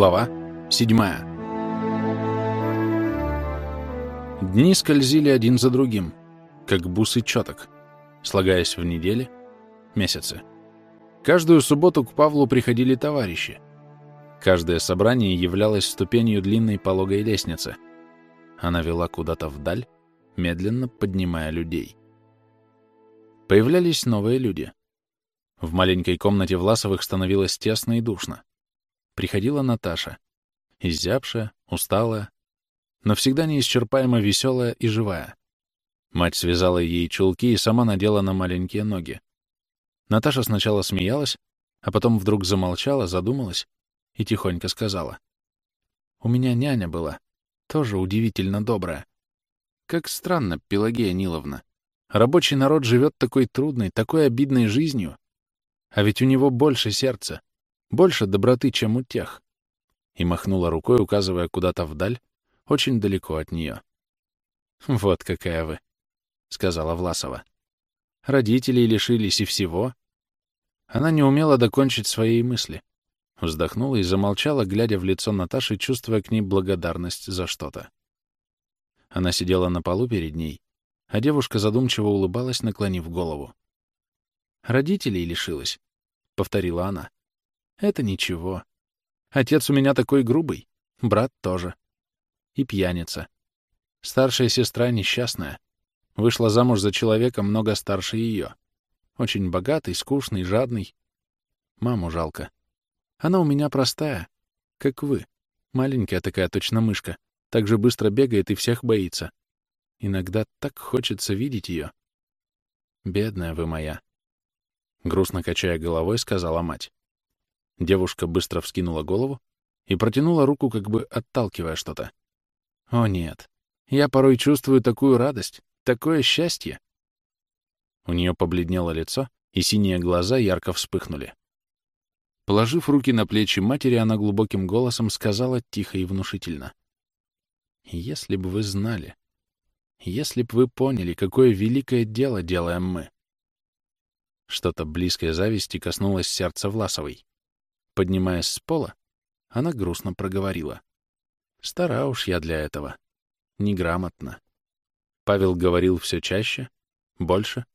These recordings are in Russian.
Глава 7 Дни скользили один за другим, как бусы чёток, слагаясь в недели, месяцы. Каждую субботу к Павлу приходили товарищи. Каждое собрание являлось ступенью длинной пологой лестницы. Она вела куда-то вдаль, медленно поднимая людей. Появлялись новые люди. В маленькой комнате Власовых становилось тесно и душно приходила Наташа, изябшая, усталая, но всегда неисчерпаемо веселая и живая. Мать связала ей чулки и сама надела на маленькие ноги. Наташа сначала смеялась, а потом вдруг замолчала, задумалась и тихонько сказала. «У меня няня была, тоже удивительно добрая. Как странно, Пелагея Ниловна. Рабочий народ живет такой трудной, такой обидной жизнью, а ведь у него больше сердца, больше доброты, чем у тех. И махнула рукой, указывая куда-то вдаль, очень далеко от нее. «Вот какая вы», — сказала Власова. «Родителей лишились и всего». Она не умела докончить своей мысли. Вздохнула и замолчала, глядя в лицо Наташи, чувствуя к ней благодарность за что-то. Она сидела на полу перед ней, а девушка задумчиво улыбалась, наклонив голову. «Родителей лишилась», — повторила она. Это ничего. Отец у меня такой грубый, брат тоже. И пьяница. Старшая сестра несчастная. Вышла замуж за человека много старше ее. Очень богатый, скучный, жадный. Маму жалко. Она у меня простая, как вы. Маленькая такая точно мышка. Так же быстро бегает и всех боится. Иногда так хочется видеть ее. Бедная вы моя. Грустно качая головой, сказала мать. Девушка быстро вскинула голову и протянула руку, как бы отталкивая что-то. «О, нет. Я порой чувствую такую радость, такое счастье!» У нее побледнело лицо, и синие глаза ярко вспыхнули. Положив руки на плечи матери, она глубоким голосом сказала тихо и внушительно. «Если бы вы знали, если бы вы поняли, какое великое дело делаем мы!» Что-то близкое зависти коснулось сердца Власовой. Поднимаясь с пола, она грустно проговорила. «Стара уж я для этого. Неграмотно». Павел говорил все чаще, больше,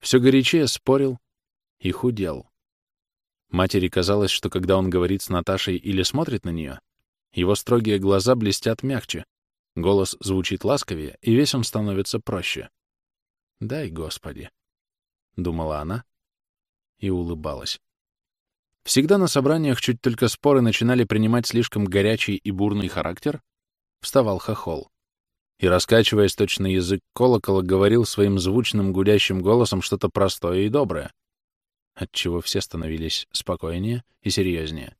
все горячее спорил и худел. Матери казалось, что когда он говорит с Наташей или смотрит на нее, его строгие глаза блестят мягче, голос звучит ласковее, и весь он становится проще. «Дай, Господи!» — думала она и улыбалась. Всегда на собраниях, чуть только споры начинали принимать слишком горячий и бурный характер, вставал хохол. И, раскачиваясь точно язык колокола, говорил своим звучным гудящим голосом что-то простое и доброе, отчего все становились спокойнее и серьезнее.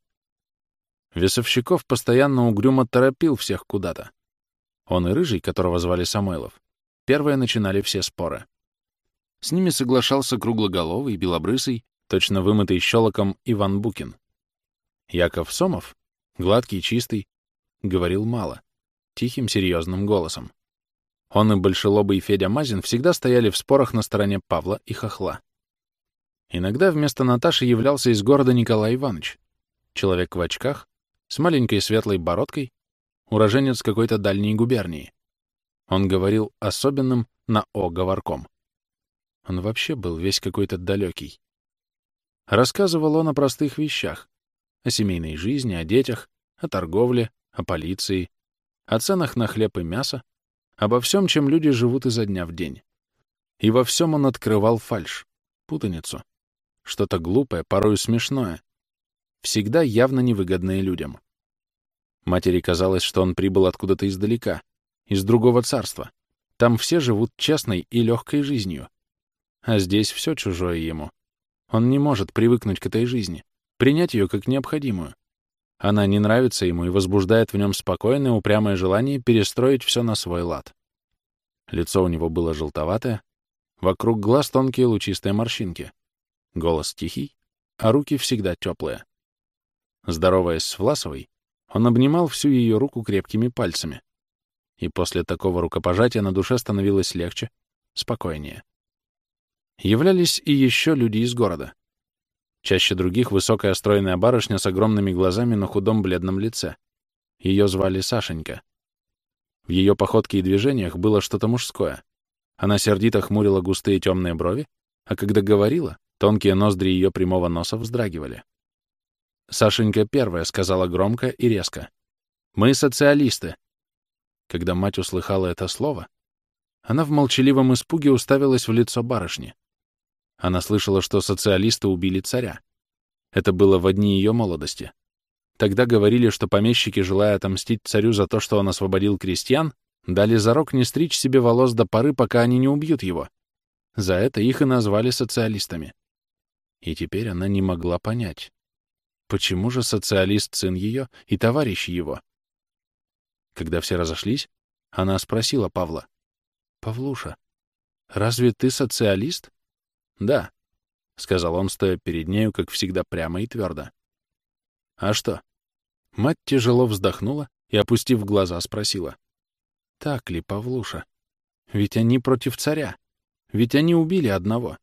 Весовщиков постоянно угрюмо торопил всех куда-то. Он и Рыжий, которого звали Самойлов, первые начинали все споры. С ними соглашался круглоголовый, белобрысый, точно вымытый щелоком Иван Букин. Яков Сомов, гладкий, чистый, говорил мало, тихим, серьезным голосом. Он и Большелобый Федя Мазин всегда стояли в спорах на стороне Павла и Хохла. Иногда вместо Наташи являлся из города Николай Иванович, человек в очках, с маленькой светлой бородкой, уроженец какой-то дальней губернии. Он говорил особенным на «о» говорком. Он вообще был весь какой-то далекий. Рассказывал он о простых вещах. О семейной жизни, о детях, о торговле, о полиции, о ценах на хлеб и мясо, обо всем, чем люди живут изо дня в день. И во всем он открывал фальшь, путаницу, что-то глупое, порою смешное, всегда явно невыгодное людям. Матери казалось, что он прибыл откуда-то издалека, из другого царства. Там все живут честной и легкой жизнью. А здесь все чужое ему — он не может привыкнуть к этой жизни, принять ее как необходимую. Она не нравится ему и возбуждает в нем спокойное, упрямое желание перестроить все на свой лад. Лицо у него было желтоватое, вокруг глаз тонкие лучистые морщинки. Голос тихий, а руки всегда теплые. Здороваясь с Власовой, он обнимал всю ее руку крепкими пальцами. И после такого рукопожатия на душе становилось легче, спокойнее являлись и еще люди из города. Чаще других высокая стройная барышня с огромными глазами на худом бледном лице. Ее звали Сашенька. В ее походке и движениях было что-то мужское. Она сердито хмурила густые темные брови, а когда говорила, тонкие ноздри ее прямого носа вздрагивали. Сашенька первая сказала громко и резко. «Мы социалисты». Когда мать услыхала это слово, она в молчаливом испуге уставилась в лицо барышни. Она слышала, что социалисты убили царя. Это было в одни ее молодости. Тогда говорили, что помещики, желая отомстить царю за то, что он освободил крестьян, дали зарок не стричь себе волос до поры, пока они не убьют его. За это их и назвали социалистами. И теперь она не могла понять, почему же социалист сын ее и товарищ его. Когда все разошлись, она спросила Павла, «Павлуша, разве ты социалист?» «Да», — сказал он, стоя перед нею, как всегда, прямо и твердо. «А что?» Мать тяжело вздохнула и, опустив глаза, спросила. «Так ли, Павлуша? Ведь они против царя. Ведь они убили одного».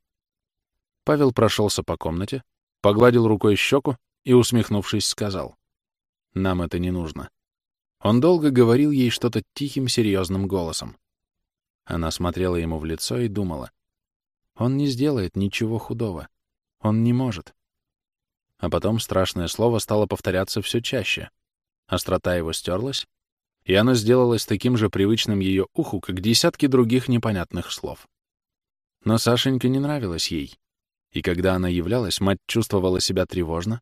Павел прошелся по комнате, погладил рукой щеку и, усмехнувшись, сказал. «Нам это не нужно». Он долго говорил ей что-то тихим, серьезным голосом. Она смотрела ему в лицо и думала. Он не сделает ничего худого. Он не может. А потом страшное слово стало повторяться все чаще. Острота его стерлась, и оно сделалось таким же привычным ее уху, как десятки других непонятных слов. Но Сашенька не нравилась ей, и когда она являлась, мать чувствовала себя тревожно,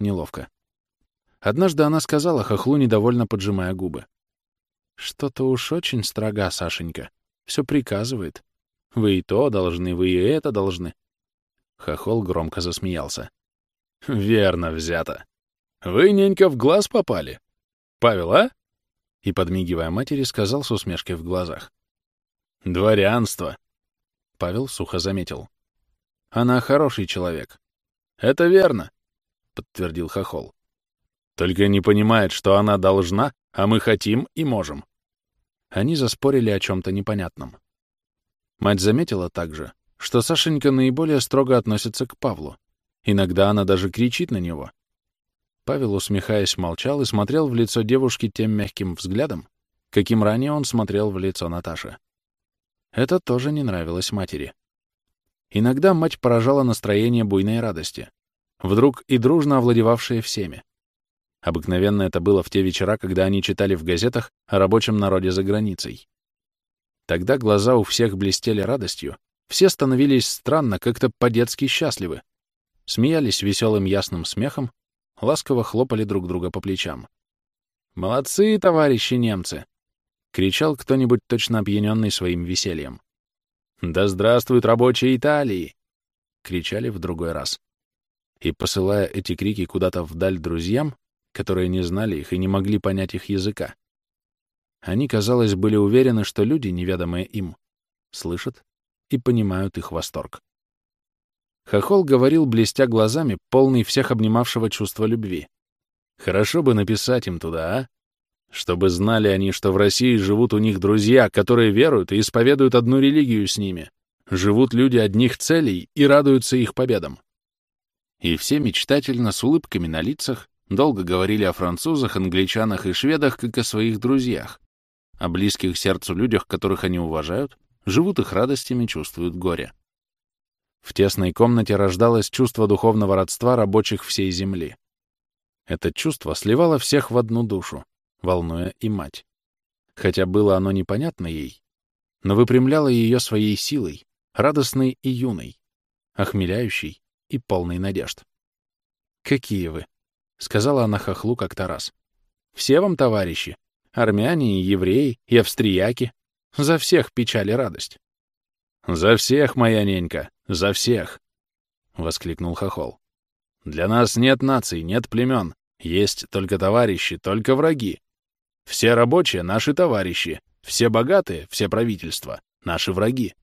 неловко. Однажды она сказала хохлу, недовольно поджимая губы. «Что-то уж очень строга, Сашенька. Все приказывает. Вы и то должны, вы и это должны. Хохол громко засмеялся. Верно взято. Вы, ненька, в глаз попали. Павел, а? И, подмигивая матери, сказал с усмешкой в глазах. Дворянство. Павел сухо заметил. Она хороший человек. Это верно, подтвердил Хохол. Только не понимает, что она должна, а мы хотим и можем. Они заспорили о чем-то непонятном. Мать заметила также, что Сашенька наиболее строго относится к Павлу. Иногда она даже кричит на него. Павел, усмехаясь, молчал и смотрел в лицо девушки тем мягким взглядом, каким ранее он смотрел в лицо Наташи. Это тоже не нравилось матери. Иногда мать поражала настроение буйной радости, вдруг и дружно овладевавшее всеми. Обыкновенно это было в те вечера, когда они читали в газетах о рабочем народе за границей. Тогда глаза у всех блестели радостью, все становились странно, как-то по-детски счастливы, смеялись веселым ясным смехом, ласково хлопали друг друга по плечам. «Молодцы, товарищи немцы!» — кричал кто-нибудь точно опьяненный своим весельем. «Да здравствуют рабочие Италии!» — кричали в другой раз. И, посылая эти крики куда-то вдаль друзьям, которые не знали их и не могли понять их языка, они, казалось, были уверены, что люди, неведомые им, слышат и понимают их восторг. Хохол говорил, блестя глазами, полный всех обнимавшего чувства любви. Хорошо бы написать им туда, а? Чтобы знали они, что в России живут у них друзья, которые веруют и исповедуют одну религию с ними. Живут люди одних целей и радуются их победам. И все мечтательно, с улыбками на лицах, долго говорили о французах, англичанах и шведах, как о своих друзьях, о близких сердцу людях, которых они уважают, живут их радостями, чувствуют горе. В тесной комнате рождалось чувство духовного родства рабочих всей земли. Это чувство сливало всех в одну душу, волнуя и мать. Хотя было оно непонятно ей, но выпрямляло ее своей силой, радостной и юной, охмеляющей и полной надежд. «Какие вы!» — сказала она хохлу как-то раз. «Все вам товарищи, армяне и евреи, и австрияки. За всех печаль и радость. «За всех, моя ненька, за всех!» — воскликнул Хохол. «Для нас нет наций, нет племен, есть только товарищи, только враги. Все рабочие — наши товарищи, все богатые, все правительства — наши враги.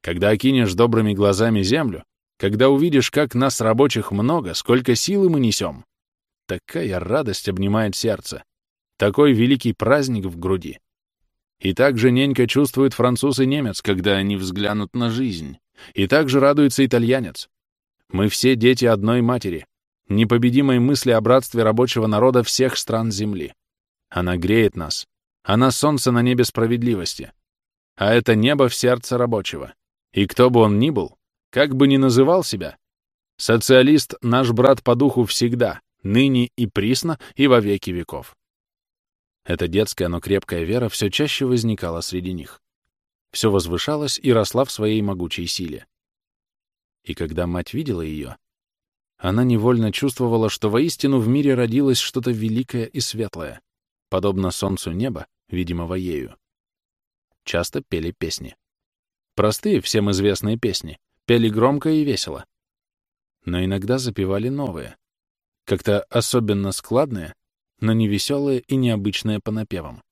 Когда окинешь добрыми глазами землю, когда увидишь, как нас рабочих много, сколько силы мы несем, такая радость обнимает сердце, такой великий праздник в груди. И так же ненько чувствует француз и немец, когда они взглянут на жизнь. И так же радуется итальянец. Мы все дети одной матери, непобедимой мысли о братстве рабочего народа всех стран Земли. Она греет нас. Она солнце на небе справедливости. А это небо в сердце рабочего. И кто бы он ни был, как бы ни называл себя, социалист — наш брат по духу всегда, ныне и присно, и во веки веков. Эта детская, но крепкая вера все чаще возникала среди них. Все возвышалось и росла в своей могучей силе. И когда мать видела ее, она невольно чувствовала, что воистину в мире родилось что-то великое и светлое, подобно солнцу неба, видимого ею. Часто пели песни. Простые, всем известные песни, пели громко и весело. Но иногда запевали новые, как-то особенно складные, но не веселые и необычные по напевам.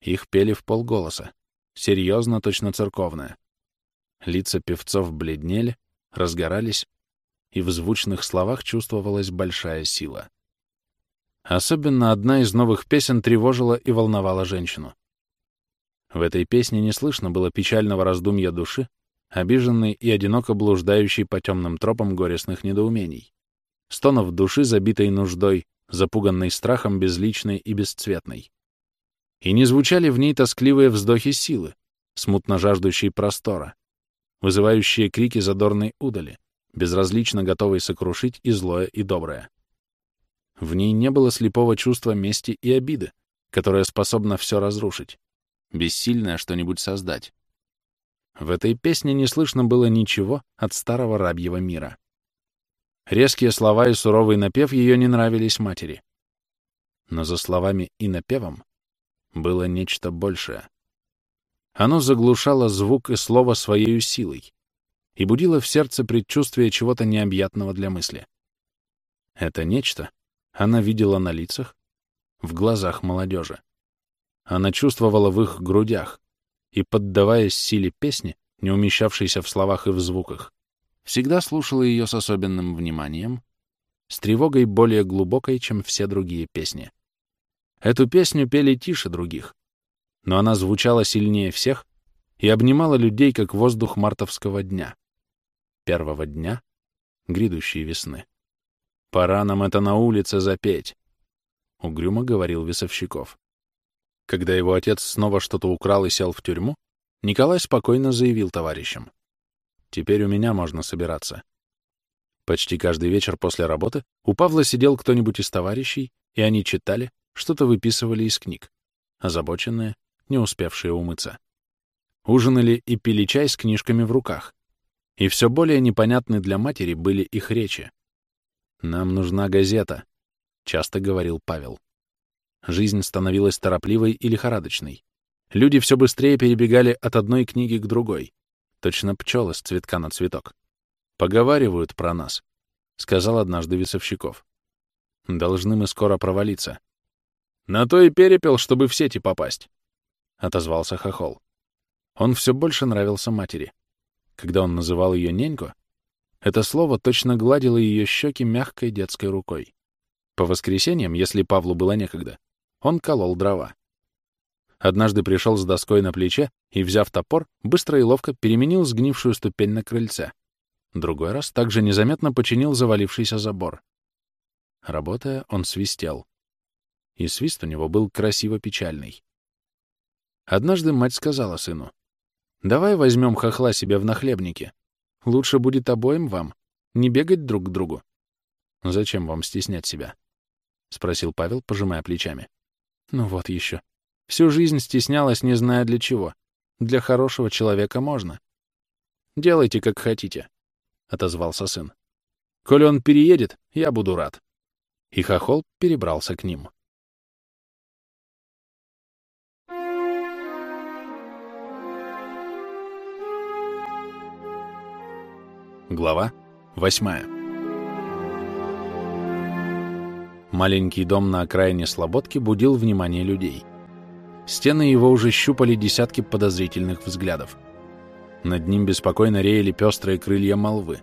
Их пели в полголоса, серьезно, точно церковное. Лица певцов бледнели, разгорались, и в звучных словах чувствовалась большая сила. Особенно одна из новых песен тревожила и волновала женщину. В этой песне не слышно было печального раздумья души, обиженной и одиноко блуждающей по темным тропам горестных недоумений, стонов души, забитой нуждой, запуганной страхом безличной и бесцветной. И не звучали в ней тоскливые вздохи силы, смутно жаждущей простора, вызывающие крики задорной удали, безразлично готовой сокрушить и злое, и доброе. В ней не было слепого чувства мести и обиды, которое способно все разрушить, бессильное что-нибудь создать. В этой песне не слышно было ничего от старого рабьего мира. Резкие слова и суровый напев ее не нравились матери. Но за словами и напевом было нечто большее. Оно заглушало звук и слово своей силой и будило в сердце предчувствие чего-то необъятного для мысли. Это нечто она видела на лицах, в глазах молодежи. Она чувствовала в их грудях и, поддаваясь силе песни, не умещавшейся в словах и в звуках, всегда слушала ее с особенным вниманием, с тревогой более глубокой, чем все другие песни. Эту песню пели тише других, но она звучала сильнее всех и обнимала людей, как воздух мартовского дня, первого дня грядущей весны. «Пора нам это на улице запеть», — угрюмо говорил Весовщиков. Когда его отец снова что-то украл и сел в тюрьму, Николай спокойно заявил товарищам. Теперь у меня можно собираться. Почти каждый вечер после работы у Павла сидел кто-нибудь из товарищей, и они читали, что-то выписывали из книг, озабоченные, не успевшие умыться. Ужинали и пили чай с книжками в руках. И все более непонятны для матери были их речи. «Нам нужна газета», — часто говорил Павел. Жизнь становилась торопливой и лихорадочной. Люди все быстрее перебегали от одной книги к другой. Точно пчелы с цветка на цветок. «Поговаривают про нас», — сказал однажды Весовщиков. «Должны мы скоро провалиться». «На то и перепел, чтобы в сети попасть», — отозвался Хохол. Он все больше нравился матери. Когда он называл ее ненько, это слово точно гладило ее щеки мягкой детской рукой. По воскресеньям, если Павлу было некогда, он колол дрова. Однажды пришел с доской на плече и, взяв топор, быстро и ловко переменил сгнившую ступень на крыльце. Другой раз также незаметно починил завалившийся забор. Работая, он свистел. И свист у него был красиво печальный. Однажды мать сказала сыну, «Давай возьмем хохла себе в нахлебнике. Лучше будет обоим вам, не бегать друг к другу». «Зачем вам стеснять себя?» — спросил Павел, пожимая плечами. «Ну вот еще. Всю жизнь стеснялась, не зная для чего. Для хорошего человека можно. «Делайте, как хотите», — отозвался сын. «Коли он переедет, я буду рад». И хохол перебрался к ним. Глава восьмая Маленький дом на окраине Слободки будил внимание людей — Стены его уже щупали десятки подозрительных взглядов. Над ним беспокойно реяли пестрые крылья молвы.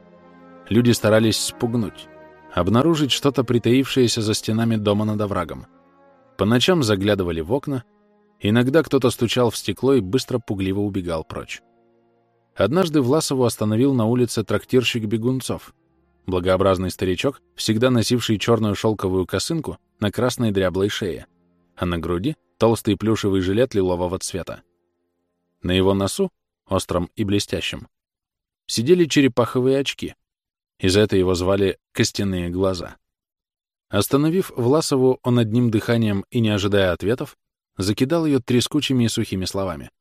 Люди старались спугнуть, обнаружить что-то притаившееся за стенами дома над оврагом. По ночам заглядывали в окна, иногда кто-то стучал в стекло и быстро пугливо убегал прочь. Однажды Власову остановил на улице трактирщик Бегунцов, благообразный старичок, всегда носивший черную шелковую косынку на красной дряблой шее, а на груди — толстый плюшевый жилет лилового цвета. На его носу, остром и блестящем, сидели черепаховые очки. Из-за этого его звали «костяные глаза». Остановив Власову, он одним дыханием и не ожидая ответов, закидал ее трескучими и сухими словами.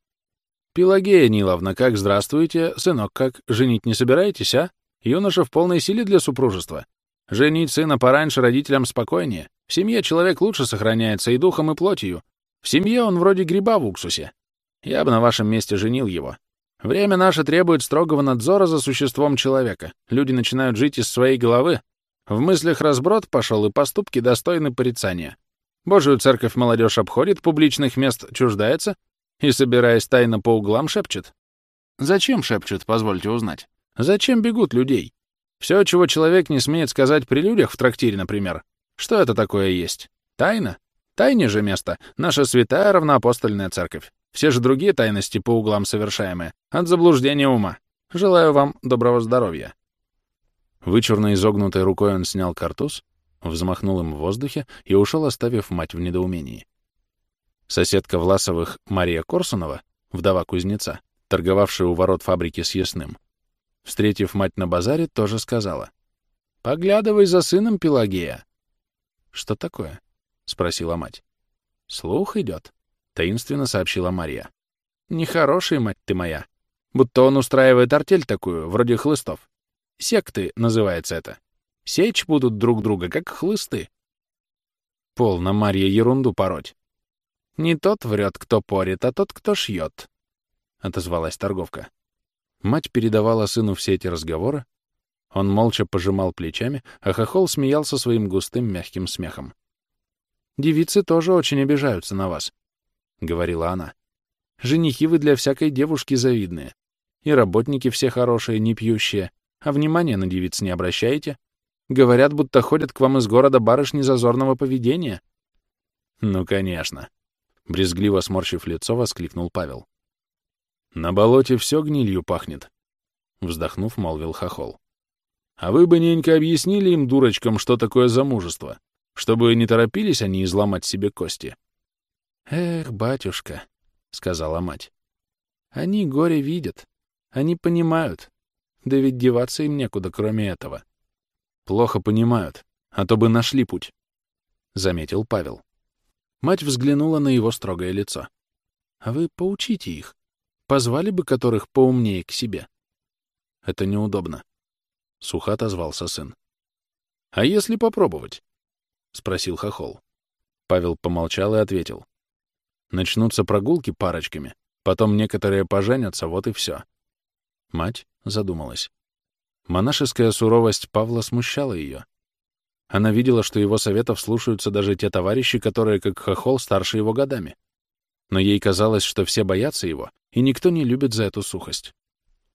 «Пелагея Ниловна, как здравствуете? Сынок, как? Женить не собираетесь, а? Юноша в полной силе для супружества. Женить сына пораньше родителям спокойнее. В семье человек лучше сохраняется и духом, и плотью. В семье он вроде гриба в уксусе. Я бы на вашем месте женил его. Время наше требует строгого надзора за существом человека. Люди начинают жить из своей головы. В мыслях разброд пошел, и поступки достойны порицания. Божию церковь молодежь обходит, публичных мест чуждается и, собираясь тайно по углам, шепчет. Зачем шепчут, позвольте узнать? Зачем бегут людей? Все, чего человек не смеет сказать при людях, в трактире, например. Что это такое есть? Тайна? Тайне же место — наша святая равноапостольная церковь. Все же другие тайности по углам совершаемые. От заблуждения ума. Желаю вам доброго здоровья. Вычурно изогнутой рукой он снял картуз, взмахнул им в воздухе и ушел, оставив мать в недоумении. Соседка Власовых Мария Корсунова, вдова кузнеца, торговавшая у ворот фабрики с ясным, встретив мать на базаре, тоже сказала. «Поглядывай за сыном Пелагея». «Что такое?» — спросила мать. «Слух идет», — таинственно сообщила Мария. «Нехороший, мать ты моя. Будто он устраивает артель такую, вроде хлыстов. Секты называется это. Сечь будут друг друга, как хлысты». Полно Марья ерунду пороть. «Не тот врет, кто порит, а тот, кто шьет», — отозвалась торговка. Мать передавала сыну все эти разговоры. Он молча пожимал плечами, а хохол смеялся своим густым мягким смехом. «Девицы тоже очень обижаются на вас», — говорила она. «Женихи вы для всякой девушки завидные. И работники все хорошие, не пьющие, а внимания на девиц не обращаете. Говорят, будто ходят к вам из города барышни зазорного поведения». «Ну, конечно», — брезгливо сморщив лицо, воскликнул Павел. На болоте все гнилью пахнет, — вздохнув, молвил Хохол. А вы бы, ненька, объяснили им, дурочкам, что такое замужество, чтобы не торопились они изломать себе кости. Эх, батюшка, — сказала мать, — они горе видят, они понимают, да ведь деваться им некуда, кроме этого. Плохо понимают, а то бы нашли путь, — заметил Павел. Мать взглянула на его строгое лицо. — А вы поучите их. Позвали бы которых поумнее к себе. Это неудобно. Сухо отозвался сын. А если попробовать? Спросил Хохол. Павел помолчал и ответил. Начнутся прогулки парочками, потом некоторые поженятся, вот и все. Мать задумалась. Монашеская суровость Павла смущала ее. Она видела, что его советов слушаются даже те товарищи, которые, как хохол, старше его годами. Но ей казалось, что все боятся его, и никто не любит за эту сухость.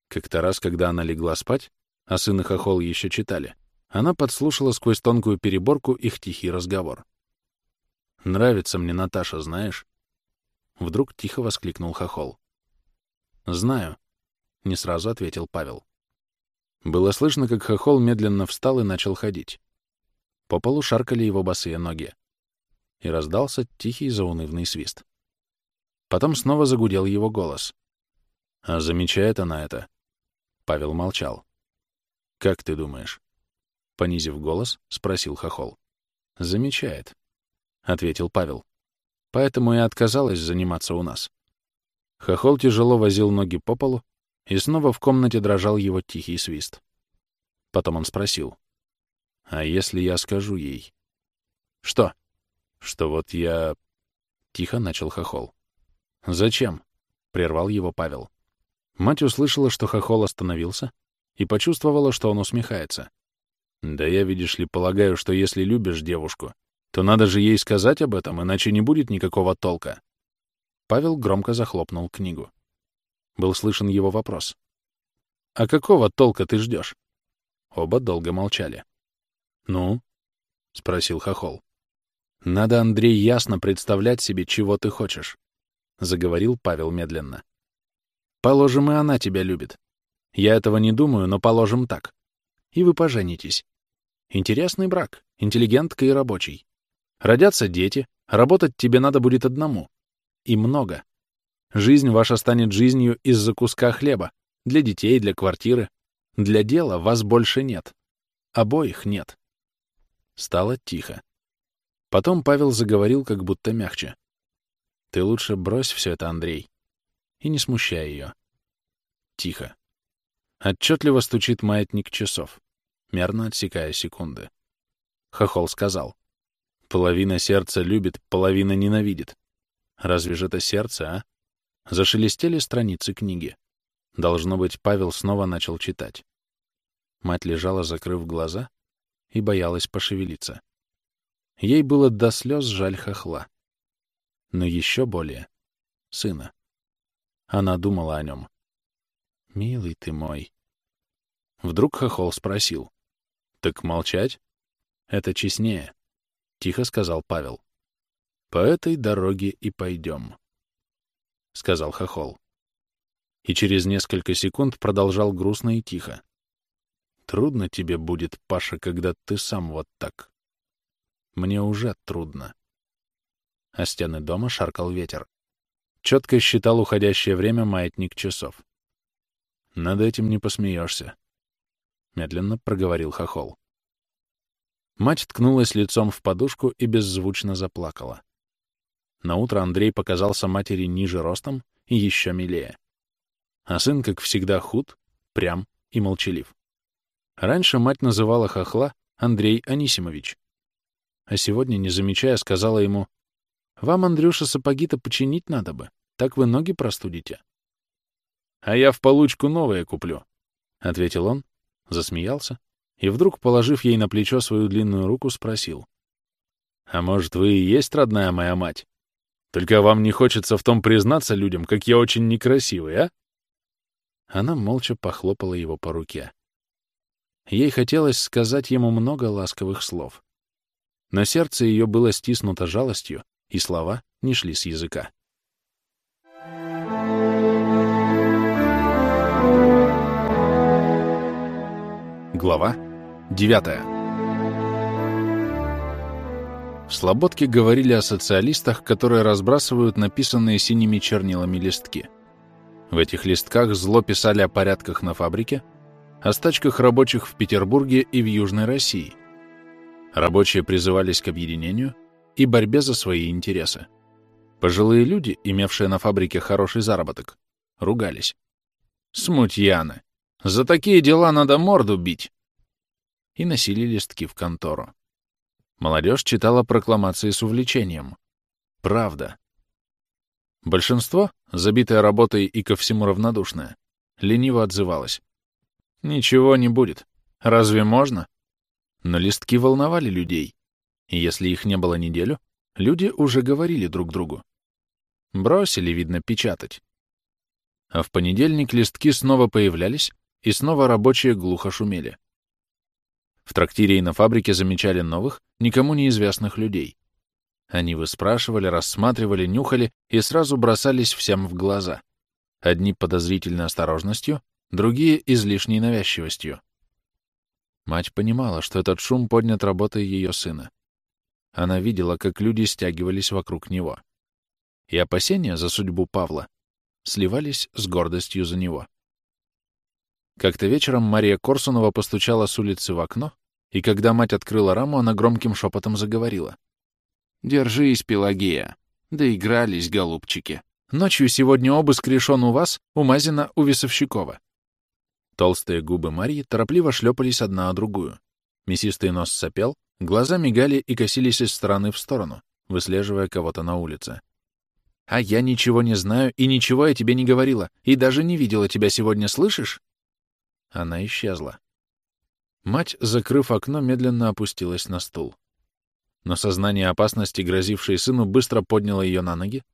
Как-то раз, когда она легла спать, а сын и хохол еще читали, она подслушала сквозь тонкую переборку их тихий разговор. «Нравится мне Наташа, знаешь?» Вдруг тихо воскликнул хохол. «Знаю», — не сразу ответил Павел. Было слышно, как хохол медленно встал и начал ходить. По полу шаркали его босые ноги. И раздался тихий заунывный свист. Потом снова загудел его голос. «А замечает она это?» Павел молчал. «Как ты думаешь?» Понизив голос, спросил Хохол. «Замечает», — ответил Павел. «Поэтому и отказалась заниматься у нас». Хохол тяжело возил ноги по полу, и снова в комнате дрожал его тихий свист. Потом он спросил. «А если я скажу ей?» «Что?» «Что вот я...» Тихо начал Хохол. «Зачем?» — прервал его Павел. Мать услышала, что Хохол остановился, и почувствовала, что он усмехается. «Да я, видишь ли, полагаю, что если любишь девушку, то надо же ей сказать об этом, иначе не будет никакого толка». Павел громко захлопнул книгу. Был слышен его вопрос. «А какого толка ты ждешь?» Оба долго молчали. «Ну?» — спросил Хохол. «Надо, Андрей, ясно представлять себе, чего ты хочешь. — заговорил Павел медленно. «Положим, и она тебя любит. Я этого не думаю, но положим так. и вы поженитесь. Интересный брак, интеллигентка и рабочий. Родятся дети, работать тебе надо будет одному. И много. Жизнь ваша станет жизнью из-за куска хлеба. Для детей, для квартиры. Для дела вас больше нет. Обоих нет. Стало тихо. Потом Павел заговорил как будто мягче. Ты лучше брось все это, Андрей, и не смущай ее. Тихо. Отчетливо стучит маятник часов, мерно отсекая секунды. Хохол сказал. Половина сердца любит, половина ненавидит. Разве же это сердце, а? Зашелестели страницы книги. Должно быть, Павел снова начал читать. Мать лежала, закрыв глаза, и боялась пошевелиться. Ей было до слез жаль хохла. Но еще более — сына. Она думала о нем. «Милый ты мой». Вдруг хохол спросил. «Так молчать? Это честнее», — тихо сказал Павел. «По этой дороге и пойдем», — сказал хохол. И через несколько секунд продолжал грустно и тихо. «Трудно тебе будет, Паша, когда ты сам вот так. Мне уже трудно». А стены дома шаркал ветер. Четко считал уходящее время маятник часов. Над этим не посмеешься. Медленно проговорил Хохол. Мать ткнулась лицом в подушку и беззвучно заплакала. На утро Андрей показался матери ниже ростом и еще милее. А сын, как всегда, худ, прям и молчалив. Раньше мать называла хохла Андрей Анисимович. А сегодня, не замечая, сказала ему, «Вам, Андрюша, сапоги-то починить надо бы, так вы ноги простудите». «А я в получку новые куплю», — ответил он, засмеялся и вдруг, положив ей на плечо свою длинную руку, спросил. «А может, вы и есть родная моя мать? Только вам не хочется в том признаться людям, как я очень некрасивый, а?» Она молча похлопала его по руке. Ей хотелось сказать ему много ласковых слов. Но сердце ее было стиснуто жалостью, и слова не шли с языка. Глава 9 В Слободке говорили о социалистах, которые разбрасывают написанные синими чернилами листки. В этих листках зло писали о порядках на фабрике, о стачках рабочих в Петербурге и в Южной России. Рабочие призывались к объединению и борьбе за свои интересы. Пожилые люди, имевшие на фабрике хороший заработок, ругались. «Смутьяны! За такие дела надо морду бить!» И носили листки в контору. Молодежь читала прокламации с увлечением. Правда. Большинство, забитое работой и ко всему равнодушное, лениво отзывалось. «Ничего не будет. Разве можно?» Но листки волновали людей, и если их не было неделю, люди уже говорили друг другу. Бросили, видно, печатать. А в понедельник листки снова появлялись, и снова рабочие глухо шумели. В трактире и на фабрике замечали новых, никому неизвестных людей. Они выспрашивали, рассматривали, нюхали и сразу бросались всем в глаза. Одни подозрительной осторожностью, другие — излишней навязчивостью. Мать понимала, что этот шум поднят работой ее сына. Она видела, как люди стягивались вокруг него. И опасения за судьбу Павла сливались с гордостью за него. Как-то вечером Мария Корсунова постучала с улицы в окно, и когда мать открыла раму, она громким шепотом заговорила. «Держись, Пелагея. Доигрались, голубчики. Ночью сегодня обыск решен у вас, у Мазина, у Весовщикова». Толстые губы Марьи торопливо шлепались одна о другую. Мясистый нос сопел, глаза мигали и косились из стороны в сторону, выслеживая кого-то на улице. «А я ничего не знаю и ничего я тебе не говорила, и даже не видела тебя сегодня, слышишь?» Она исчезла. Мать, закрыв окно, медленно опустилась на стул. Но сознание опасности, грозившей сыну, быстро подняло ее на ноги.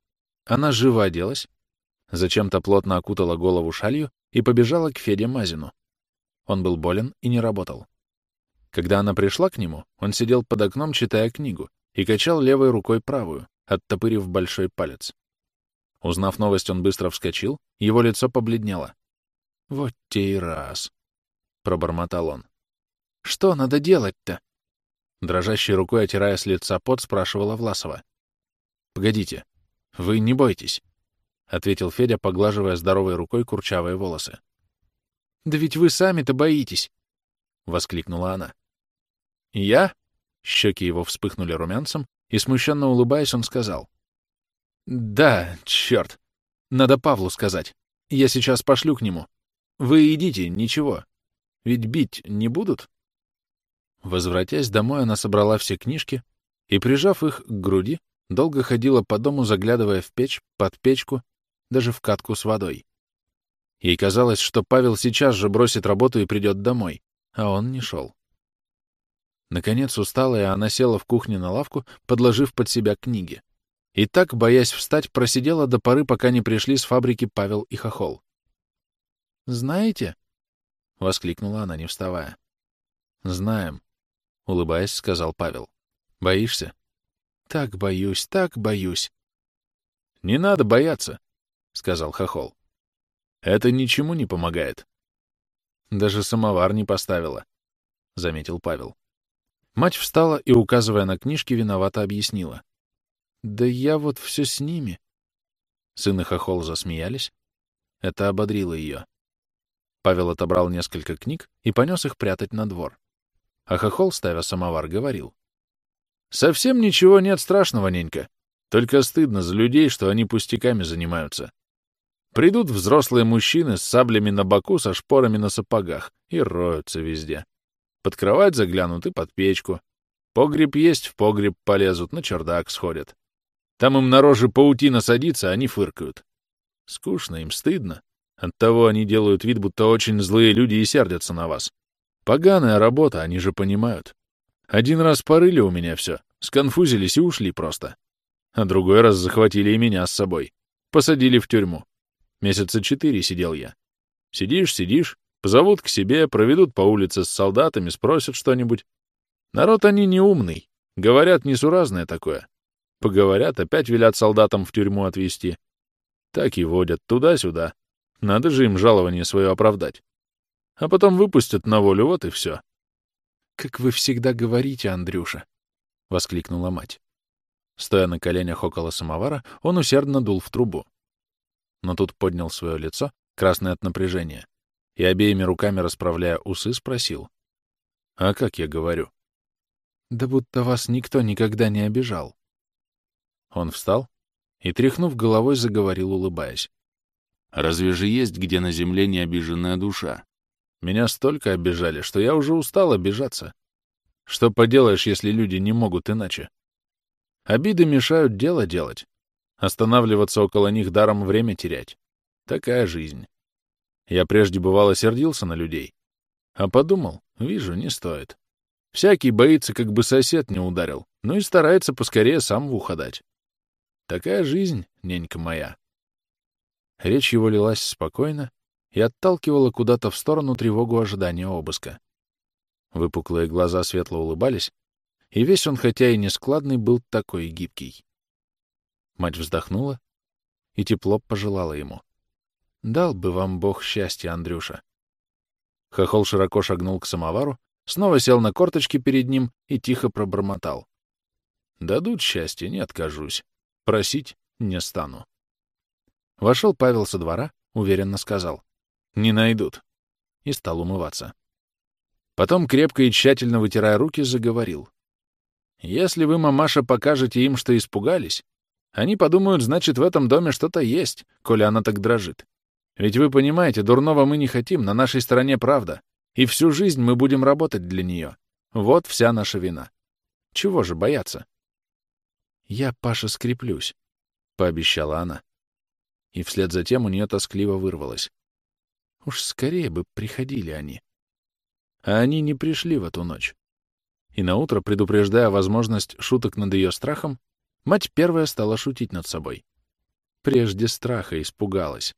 Она живо оделась, зачем-то плотно окутала голову шалью и побежала к Феде Мазину. Он был болен и не работал. Когда она пришла к нему, он сидел под окном, читая книгу, и качал левой рукой правую, оттопырив большой палец. Узнав новость, он быстро вскочил, его лицо побледнело. «Вот те и раз», — пробормотал он. Что надо делать-то? Дрожащей рукой, отирая с лица пот, спрашивала Власова. «Погодите, вы не бойтесь», — ответил Федя, поглаживая здоровой рукой курчавые волосы. «Да ведь вы сами-то боитесь!» — воскликнула она. «Я?» — щеки его вспыхнули румянцем, и, смущенно улыбаясь, он сказал. «Да, черт. Надо Павлу сказать. Я сейчас пошлю к нему. Вы идите, ничего. Ведь бить не будут?» Возвратясь домой, она собрала все книжки и, прижав их к груди, долго ходила по дому, заглядывая в печь, под печку, даже в катку с водой. Ей казалось, что Павел сейчас же бросит работу и придет домой, а он не шел. Наконец, усталая, она села в кухне на лавку, подложив под себя книги. И так, боясь встать, просидела до поры, пока не пришли с фабрики Павел и Хохол. «Знаете?» — воскликнула она, не вставая. «Знаем», — улыбаясь, сказал Павел. «Боишься?» «Так боюсь, так боюсь». «Не надо бояться», — сказал Хохол. «Это ничему не помогает». «Даже самовар не поставила», — заметил Павел. Мать встала и, указывая на книжки, виновато объяснила. «Да я вот все с ними». Сын и Хохол засмеялись. Это ободрило ее. Павел отобрал несколько книг и понес их прятать на двор. А Хохол, ставя самовар, говорил. «Совсем ничего нет страшного, ненька. Только стыдно за людей, что они пустяками занимаются. Придут взрослые мужчины с саблями на боку, со шпорами на сапогах и роются везде. Под кровать заглянут и под печку. Погреб есть, в погреб полезут, на чердак сходят. Там им на рожи паутина садится, они фыркают. Скучно им, стыдно. Оттого они делают вид, будто очень злые люди и сердятся на вас. Поганая работа, они же понимают. Один раз порыли у меня все, сконфузились и ушли просто. А другой раз захватили и меня с собой. Посадили в тюрьму. Месяца четыре сидел я. Сидишь, сидишь, Позовут к себе, проведут по улице с солдатами, спросят что-нибудь. Народ они не умный, говорят несуразное такое. Поговорят, опять велят солдатам в тюрьму отвезти. Так и водят туда-сюда. Надо же им жалование свое оправдать. А потом выпустят на волю, вот и все. — Как вы всегда говорите, Андрюша, — воскликнула мать. Стоя на коленях около самовара, он усердно дул в трубу. Но тут поднял свое лицо, красное от напряжения, и обеими руками расправляя усы, спросил. «А как я говорю?» «Да будто вас никто никогда не обижал». Он встал и, тряхнув головой, заговорил, улыбаясь. «Разве же есть где на земле необиженная душа? Меня столько обижали, что я уже устал обижаться. Что поделаешь, если люди не могут иначе? Обиды мешают дело делать. Останавливаться около них даром время терять. Такая жизнь. Я прежде бывало сердился на людей. А подумал, вижу, не стоит. Всякий боится, как бы сосед не ударил, ну и старается поскорее сам в ухо дать. Такая жизнь, ненька моя. Речь его лилась спокойно и отталкивала куда-то в сторону тревогу ожидания обыска. Выпуклые глаза светло улыбались, и весь он, хотя и нескладный, был такой гибкий. Мать вздохнула и тепло пожелала ему. Дал бы вам Бог счастья, Андрюша. Хохол широко шагнул к самовару, снова сел на корточки перед ним и тихо пробормотал. Дадут счастье, не откажусь. Просить не стану. Вошел Павел со двора, уверенно сказал. Не найдут. И стал умываться. Потом, крепко и тщательно вытирая руки, заговорил. Если вы, мамаша, покажете им, что испугались, они подумают, значит, в этом доме что-то есть, коли она так дрожит. Ведь вы понимаете, дурного мы не хотим, на нашей стороне правда. И всю жизнь мы будем работать для нее. Вот вся наша вина. Чего же бояться? Я, Паша, скреплюсь, — пообещала она. И вслед за тем у нее тоскливо вырвалось. Уж скорее бы приходили они. А они не пришли в эту ночь. И наутро, предупреждая возможность шуток над ее страхом, мать первая стала шутить над собой. Прежде страха испугалась.